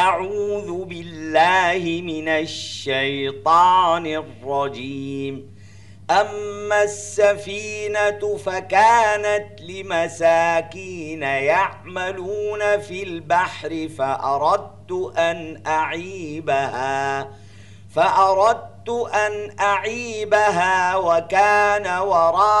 أعوذ بالله من الشيطان الرجيم. أما السفينة فكانت لمساكين يعملون في البحر فأردت أن أعيبها فأردت أن أعيبها وكان وراءهم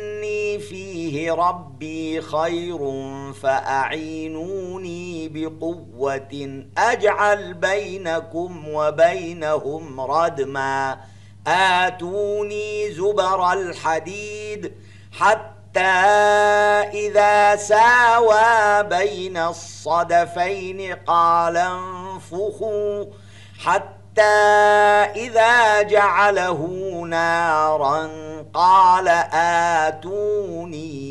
فيه ربي خير فأعينوني بقوة أجعل بينكم وبينهم ردما آتوني زبر الحديد حتى إذا ساوى بين الصدفين قال انفخوا حتى إذا جعله نارا قال آتوني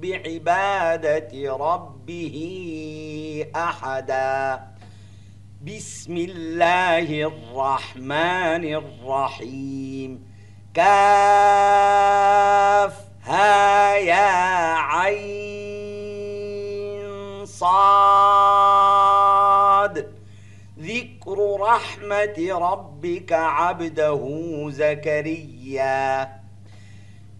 بعبادة ربه أحدا. بسم الله الرحمن الرحيم. كافها يا عين صاد. ذكر رحمة ربك عبده زكريا.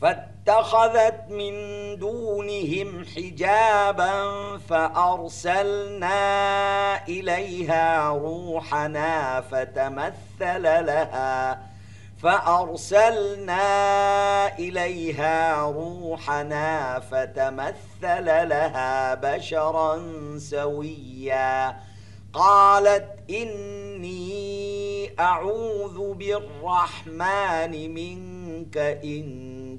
فاتخذت من دونهم حجابا فأرسلنا إليها روحنا فتمثل لها. فأرسلنا إليها روحنا فتمثل لها بشرا سويا. قالت إني أعوذ بالرحمن منك إن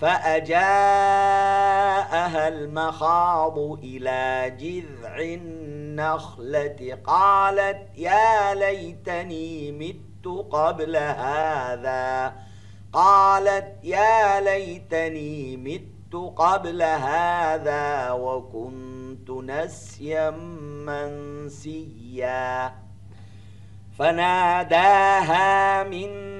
فأجاءها المخاض إلى جذع النخلة قالت يا ليتني مت قبل هذا. قالت يا ليتني مت قبل هذا وكنت نسيا منسيا. فناداها من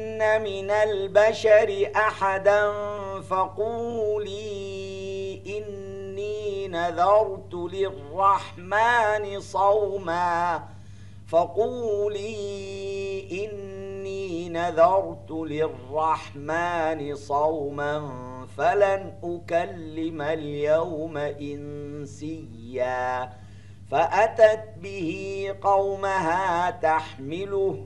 من البشر أحدا فقولي إني نذرت للرحمن صوما فقولي إني نذرت للرحمن صوما فلن أكلم اليوم إنسيا فأتت به قومها تحمله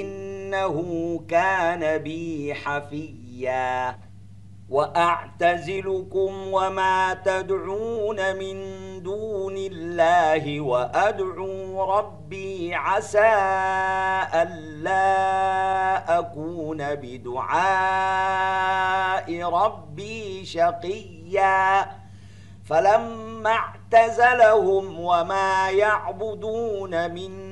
إنه كان بي حفيا. وأعتزلكم وما تدعون من دون الله وأدعو ربي عسى ألا أكون بدعاء ربي شقيا. فلما اعتزلهم وما يعبدون من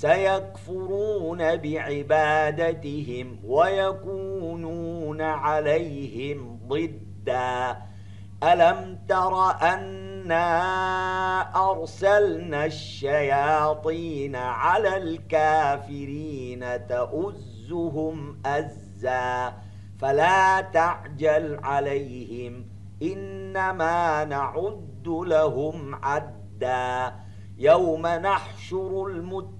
سيكفرون بعبادتهم ويكونون عليهم ضدا. ألم تر أنا أرسلنا الشياطين على الكافرين تؤزهم أزا؟ فلا تعجل عليهم إنما نعد لهم عدا. يوم نحشر المتقين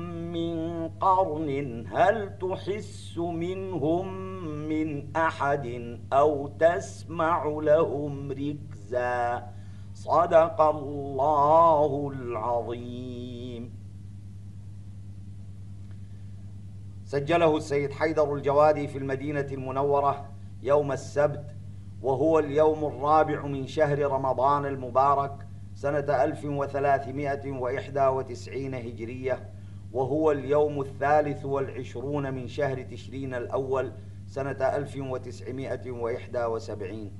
من قرن هل تحس منهم من أحد أو تسمع لهم ركزا؟ صدق الله العظيم. سجله السيد حيدر الجوادي في المدينة المنورة يوم السبت وهو اليوم الرابع من شهر رمضان المبارك سنة 1391 هجرية. وهو اليوم الثالث والعشرون من شهر تشرين الأول سنة 1971